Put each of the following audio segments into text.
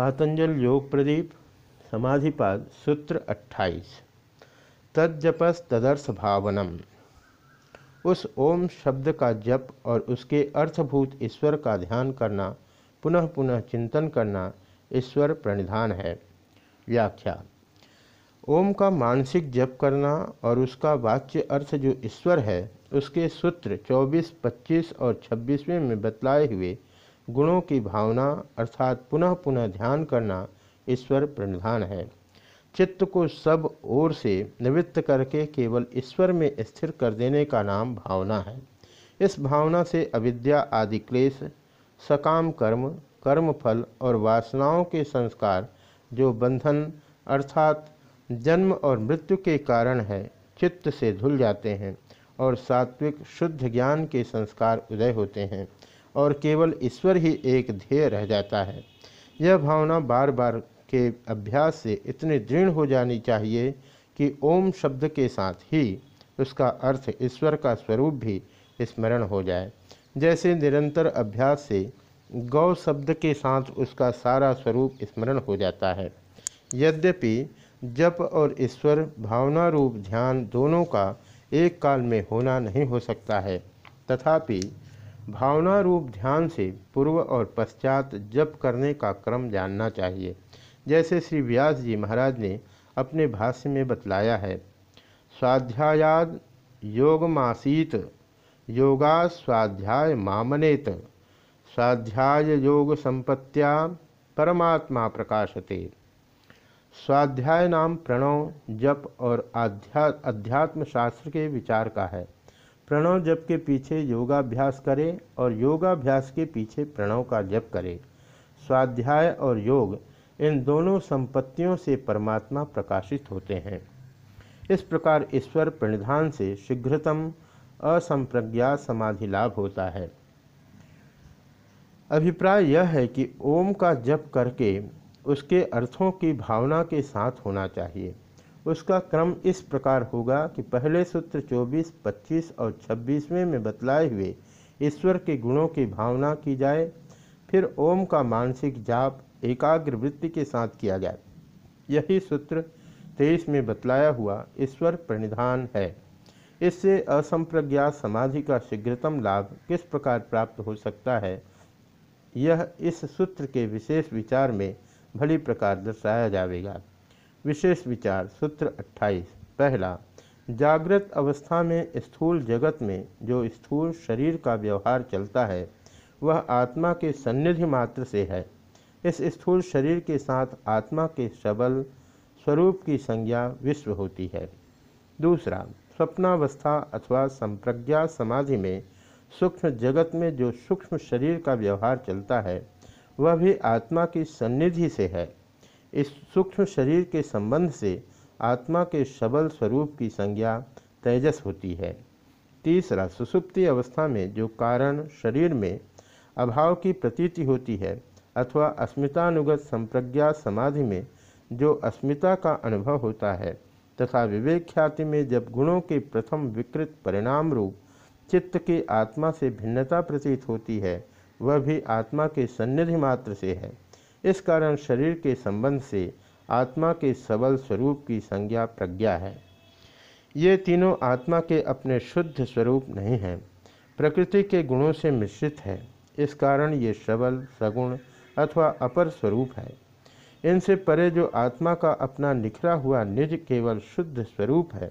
पातंजल योग प्रदीप समाधिपाद सूत्र 28 तज्जपस तदर्थ भावनम उस ओम शब्द का जप और उसके अर्थभूत ईश्वर का ध्यान करना पुनः पुनः चिंतन करना ईश्वर प्रणिधान है। व्याख्या। ओम का मानसिक जप करना और उसका वाच्य अर्थ जो ईश्वर है उसके सूत्र 24, 25 और 26वें में बतलाए हुए गुणों की भावना अर्थात पुनः पुनः ध्यान करना ईश्वर प्रणिधान है। चित्त को सब ओर से निवृत्त करके केवल ईश्वर में स्थिर कर देने का नाम भावना है। इस भावना से अविद्या आदि क्लेश, सकाम कर्म कर्म फल और वासनाओं के संस्कार, जो बंधन अर्थात जन्म और मृत्यु के कारण है, चित्त से धुल जाते हैं और सात्विक शुद्ध ज्ञान के संस्कार उदय होते हैं। और केवल ईश्वर ही एक ध्येय रह जाता है। यह भावना बार बार के अभ्यास से इतनी दृढ़ हो जानी चाहिए कि ओम शब्द के साथ ही उसका अर्थ ईश्वर का स्वरूप भी स्मरण हो जाए। जैसे निरंतर अभ्यास से गौ शब्द के साथ उसका सारा स्वरूप स्मरण हो जाता है। यद्यपि जप और ईश्वर भावना रूप ध्यान दोनों का एक काल में होना नहीं हो सकता है, तथापि भावना रूप ध्यान से पूर्व और पश्चात जप करने का क्रम जानना चाहिए। जैसे श्री व्यास जी महाराज ने अपने भाष्य में बतलाया है, स्वाध्यायाद योगमासीत योगा स्वाध्याय मामनेत, स्वाध्याय योग संपत्तिया परमात्मा प्रकाशते। स्वाध्याय नाम प्रणव, जप और अध्यात्म शास्त्र के विचार का है। प्रणव जप के पीछे योगाभ्यास करें और योगाभ्यास के पीछे प्रणव का जप करें। स्वाध्याय और योग इन दोनों संपत्तियों से परमात्मा प्रकाशित होते हैं। इस प्रकार ईश्वर प्रणिधान से शीघ्रतम असंप्रज्ञा समाधि लाभ होता है। अभिप्राय यह है कि ओम का जप करके उसके अर्थों की भावना के साथ होना चाहिए। उसका क्रम इस प्रकार होगा कि पहले सूत्र 24, 25 और 26वें में बतलाए हुए ईश्वर के गुणों की भावना की जाए फिर ओम का मानसिक जाप एकाग्र वृत्ति के साथ किया जाए। यही सूत्र 23 में बतलाया हुआ ईश्वर प्रणिधान है। इससे असंप्रज्ञात समाधि का शीघ्रतम लाभ किस प्रकार प्राप्त हो सकता है यह इस सूत्र के विशेष विचार में भली प्रकार दर्शाया जाएगा। विशेष विचार, सूत्र 28 पहला, जागृत अवस्था में स्थूल जगत में जो स्थूल शरीर का व्यवहार चलता है, वह आत्मा के सन्निधि मात्र से है। इस स्थूल शरीर के साथ आत्मा के सबल स्वरूप की संज्ञा विश्व होती है। दूसरा, स्वप्नावस्था अथवा संप्रज्ञा समाधि में सूक्ष्म जगत में जो सूक्ष्म शरीर का व्यवहार चलता है, वह भी आत्मा की सन्निधि से है। इस सूक्ष्म शरीर के संबंध से आत्मा के सबल स्वरूप की संज्ञा तेजस होती है। तीसरा, सुसुप्ति अवस्था में जो कारण शरीर में अभाव की प्रतीति होती है अथवा अस्मितानुगत संप्रज्ञा समाधि में जो अस्मिता का अनुभव होता है तथा विवेक ख्याति में जब गुणों के प्रथम विकृत परिणाम रूप चित्त की आत्मा से भिन्नता प्रतीत होती है, वह भी आत्मा के सन्निधि मात्र से है। इस कारण शरीर के संबंध से आत्मा के सबल स्वरूप की संज्ञा प्रज्ञा है। ये तीनों आत्मा के अपने शुद्ध स्वरूप नहीं हैं, प्रकृति के गुणों से मिश्रित है। इस कारण ये सबल, सगुण अथवा अपर स्वरूप है। इनसे परे जो आत्मा का अपना निखरा हुआ निज केवल शुद्ध स्वरूप है,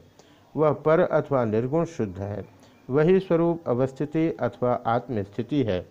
वह पर अथवा निर्गुण शुद्ध है। वही स्वरूप अवस्थिति अथवा आत्मस्थिति है।